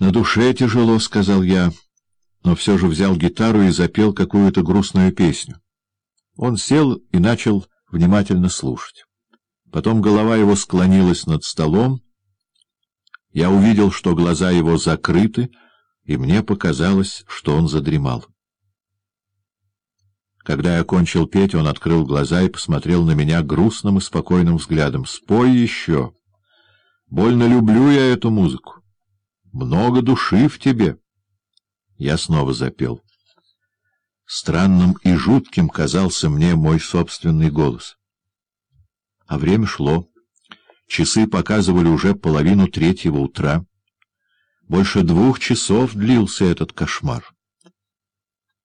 «На душе тяжело», — сказал я, но все же взял гитару и запел какую-то грустную песню. Он сел и начал внимательно слушать. Потом голова его склонилась над столом. Я увидел, что глаза его закрыты, и мне показалось, что он задремал. Когда я кончил петь, он открыл глаза и посмотрел на меня грустным и спокойным взглядом. «Спой еще! Больно люблю я эту музыку. Много души в тебе!» Я снова запел. Странным и жутким казался мне мой собственный голос. А время шло. Часы показывали уже половину третьего утра. Больше двух часов длился этот кошмар.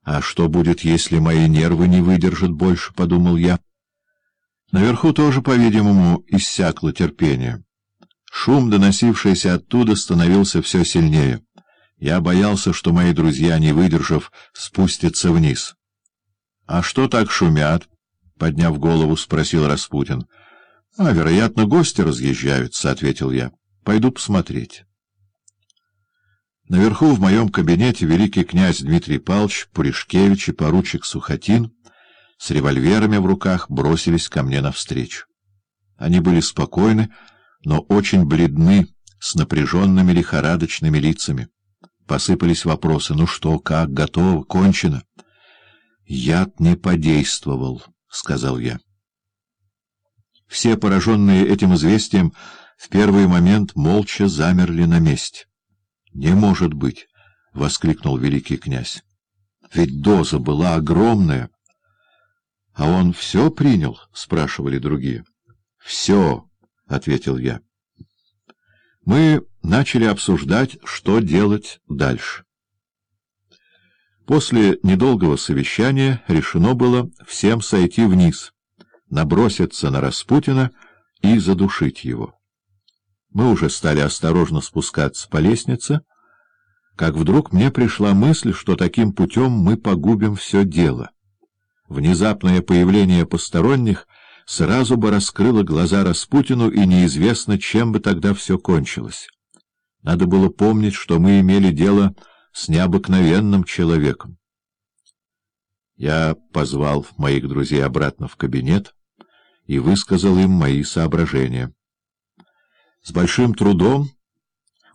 «А что будет, если мои нервы не выдержат больше?» — подумал я. Наверху тоже, по-видимому, иссякло терпение. Шум, доносившийся оттуда, становился все сильнее. Я боялся, что мои друзья, не выдержав, спустятся вниз. — А что так шумят? — подняв голову, спросил Распутин. — А, вероятно, гости разъезжаются, — ответил я. — Пойду посмотреть. Наверху в моем кабинете великий князь Дмитрий Павлович, Пуришкевич и поручик Сухотин с револьверами в руках бросились ко мне навстречу. Они были спокойны, но очень бледны, с напряженными лихорадочными лицами. Посыпались вопросы. Ну что, как, готово, кончено? Яд не подействовал, — сказал я. Все, пораженные этим известием, в первый момент молча замерли на месте. — Не может быть! — воскликнул великий князь. — Ведь доза была огромная. — А он все принял? — спрашивали другие. — Все, — ответил я. Мы начали обсуждать, что делать дальше. После недолгого совещания решено было всем сойти вниз, наброситься на Распутина и задушить его. Мы уже стали осторожно спускаться по лестнице, как вдруг мне пришла мысль, что таким путем мы погубим все дело. Внезапное появление посторонних сразу бы раскрыло глаза Распутину, и неизвестно, чем бы тогда все кончилось. Надо было помнить, что мы имели дело с необыкновенным человеком. Я позвал моих друзей обратно в кабинет и высказал им мои соображения. С большим трудом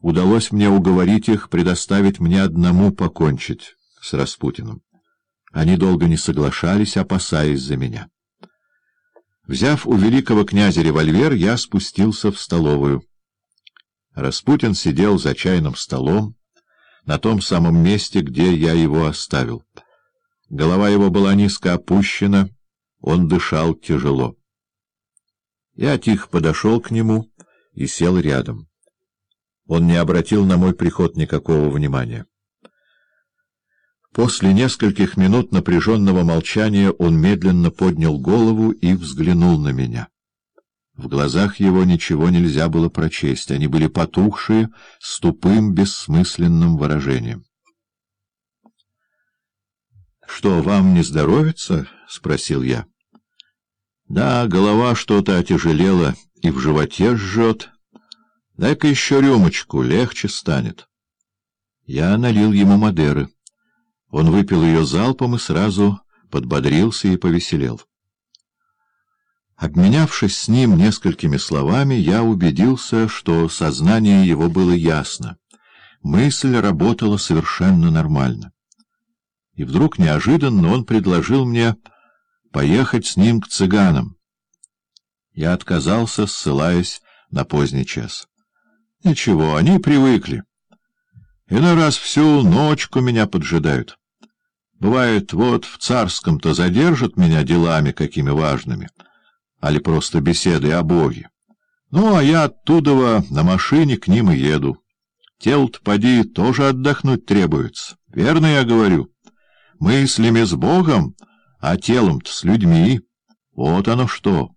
удалось мне уговорить их предоставить мне одному покончить с Распутиным. Они долго не соглашались, опасаясь за меня. Взяв у великого князя револьвер, я спустился в столовую. Распутин сидел за чайным столом, на том самом месте, где я его оставил. Голова его была низко опущена, он дышал тяжело. Я тихо подошел к нему и сел рядом. Он не обратил на мой приход никакого внимания. После нескольких минут напряженного молчания он медленно поднял голову и взглянул на меня. В глазах его ничего нельзя было прочесть, они были потухшие, с тупым, бессмысленным выражением. — Что, вам не здоровится? — спросил я. — Да, голова что-то отяжелела и в животе жжет. Дай-ка еще рюмочку, легче станет. Я налил ему Мадеры. Он выпил ее залпом и сразу подбодрился и повеселел. Обменявшись с ним несколькими словами, я убедился, что сознание его было ясно. Мысль работала совершенно нормально. И вдруг неожиданно он предложил мне поехать с ним к цыганам. Я отказался, ссылаясь на поздний час. Ничего, они привыкли. Иной раз всю ночку меня поджидают. Бывает, вот в царском-то задержат меня делами какими важными — али просто беседы о Боге. Ну, а я оттуда на машине к ним и еду. Тело-то, поди, тоже отдохнуть требуется. Верно я говорю? Мыслями с Богом, а телом-то с людьми. Вот оно что.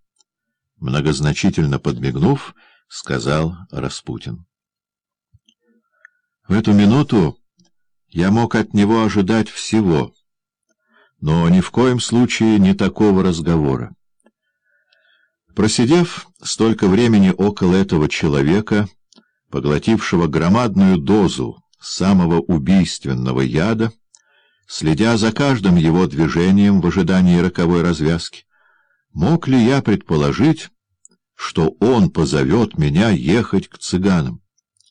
Многозначительно подмигнув, сказал Распутин. В эту минуту я мог от него ожидать всего, но ни в коем случае не такого разговора. Просидев столько времени около этого человека, поглотившего громадную дозу самого убийственного яда, следя за каждым его движением в ожидании роковой развязки, мог ли я предположить, что он позовет меня ехать к цыганам?